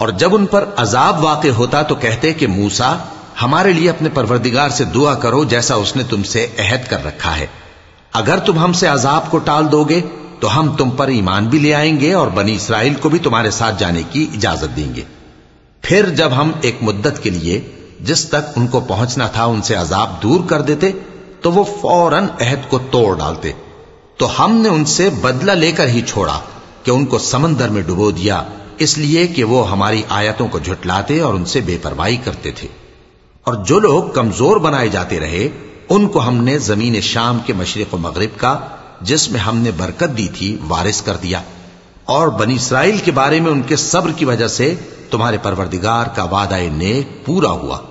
और जब उन पर अजाब वाक़ होता तो कहते कि मूसा हमारे लिए अपने परवरदिगार से दुआ करो जैसा उसने तुमसे अहद कर रखा है अगर तुम हमसे अजाब को टाल दोगे तो हम तुम पर ईमान भी ले आएंगे और बनी इसराइल को भी तुम्हारे साथ जाने की इजाजत देंगे फिर जब हम एक मुद्दत के लिए जिस तक उनको पहुँचना था, उनसे अजाब दूर कर देते तो वो फ़ौरन अहद को तोड़ डालते। तो हमने उनसे बदला लेकर ही छोड़ा कि उनको समंदर में डुबो दिया, इसलिए कि वो हमारी आयतों को झुटलाते और उनसे बेपरवाही करते थे। और जो लोग कमज़ोर बनाए जाते रहे, उनको हमने ज़मीन शाम के मशरक मगरब का, जिसमें हमने बरकत दी थी, वारिस कर दिया। और बनी इसराइल के बारे में उनके सब्र की वजह से तुम्हारे परवरदिगार का वादा नेक पूरा हुआ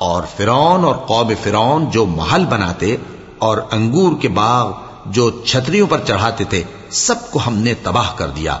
और फिरौन और कौम फिरौन जो महल बनाते और अंगूर के बाग जो छतरियों पर चढ़ाते थे सबको हमने तबाह कर दिया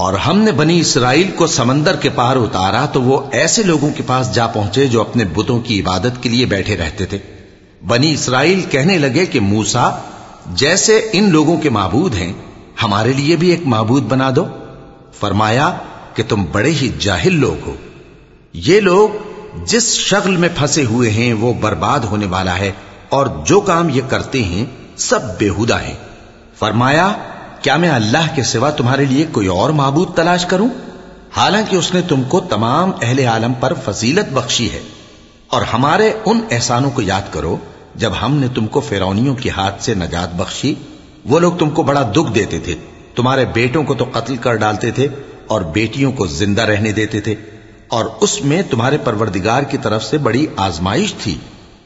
और हमने बनी इसराइल को समंदर के पार उतारा तो वो ऐसे लोगों के पास जा पहुंचे जो अपने बुतों की इबादत के लिए बैठे रहते थे बनी इसराइल कहने लगे कि मूसा जैसे इन लोगों के माबूद हैं, हमारे लिए भी एक माबूद बना दो। फरमाया कि तुम बड़े ही जाहिल लोग हो। ये लोग जिस शक्ल में फंसे हुए हैं, वो बर्बाद होने वाला है, और जो काम ये करते हैं, सब बेहुदा है। फरमाया, क्या मैं अल्लाह के सिवा तुम्हारे लिए कोई और मबूद तलाश करूँ? हालाँकि उसने तुमको तमाम अहले आलम पर फजीलत बख्शी है, और हमारे उन एहसानों को याद करो जब हमने तुमको फिरौनियों के हाथ से नजात बख्शी वो लोग तुमको बड़ा दुख देते थे तुम्हारे बेटों को तो कत्ल कर डालते थे और बेटियों को जिंदा रहने देते थे और उसमें तुम्हारे परवरदिगार की तरफ से बड़ी आजमाइश थी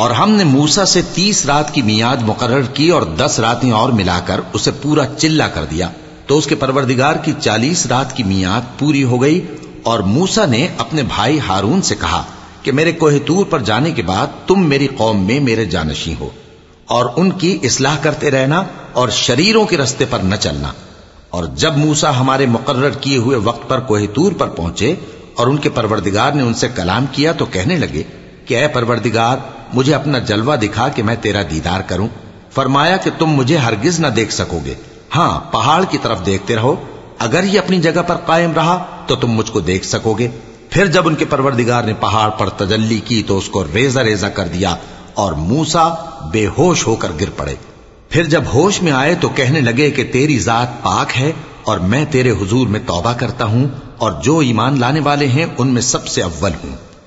और हमने मूसा से तीस रात की मियाद मुकर्र की और दस रातें और मिलाकर उसे पूरा चिल्ला कर दिया तो उसके परवरदिगार की चालीस रात की मियाद पूरी हो गई और मूसा ने अपने भाई हारून से कहा कि मेरे कोहतूर पर जाने के बाद तुम मेरी कौम में मेरे जानशी हो और उनकी इसलाह करते रहना और शरीरों के रस्ते पर न चलना। और जब मूसा हमारे मुकर्र किए हुए वक्त पर कोहितूर पर पहुँचे और उनके परवरदिगार ने उनसे कलाम किया तो कहने लगे कि अय परवरदिगार, मुझे अपना जलवा दिखा कि मैं तेरा दीदार करूँ। फरमाया कि तुम मुझे हरगिज न देख सकोगे। हाँ पहाड़ की तरफ़ देखते रहो। अगर ये अपनी जगह पर कायम रहा तो तुम मुझको देख सकोगे। फिर जब उनके परवरदिगार ने पहाड़ पर तजल्ली की तो उसको रेजा रेजा कर दिया और मूसा बेहोश होकर गिर पड़े फिर जब होश में आए तो कहने लगे कि तेरी जात पाक है और मैं तेरे हुजूर में तौबा करता हूं और जो ईमान लाने वाले हैं उनमें सबसे अव्वल हूं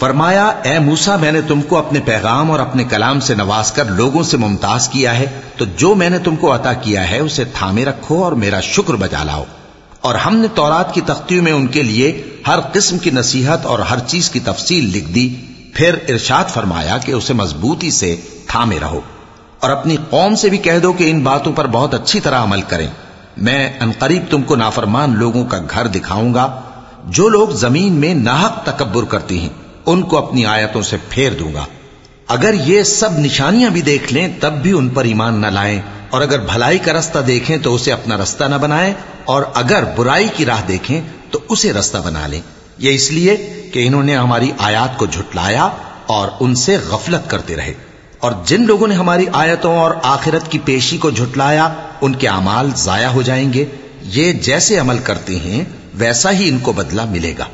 फरमाया ए मूसा मैंने तुमको अपने पैगाम और अपने कलाम से नवाज कर लोगों से मुमताज किया है तो जो मैंने तुमको अता किया है उसे थामे रखो और मेरा शुक्र बजा लाओ और हमने तौरात की तख्तियों में उनके लिए हर किस्म की नसीहत और हर चीज की तफसील लिख दी फिर इरशाद फरमाया कि उसे मजबूती से थामे रहो और अपनी कौम से भी कह दो कि इन बातों पर बहुत अच्छी तरह अमल करें मैं अनकरीब तुमको नाफरमान लोगों का घर दिखाऊँगा, जो लोग ज़मीन में नाहक तकबर करती हैं, उनको अपनी आयतों से फेर दूँगा। अगर ये सब निशानियाँ भी देख लें, तब भी उन पर ईमान न लाएँ, और अगर भलाई का रास्ता देखें तो उसे अपना रास्ता न बनाएँ, और अगर बुराई की राह देखें तो उसे रास्ता बना लें। ये इसलिए कि इन्होंने हमारी आयात को झुटलाया, और उनसे गफलत करते रहे। और जिन लोगों ने हमारी आयतों और आखिरत की पेशी को झुटलाया उनके अमाल जाया हो जाएँगे। ये जैसे अमल करते हैं, वैसा ही इनको बदला मिलेगा।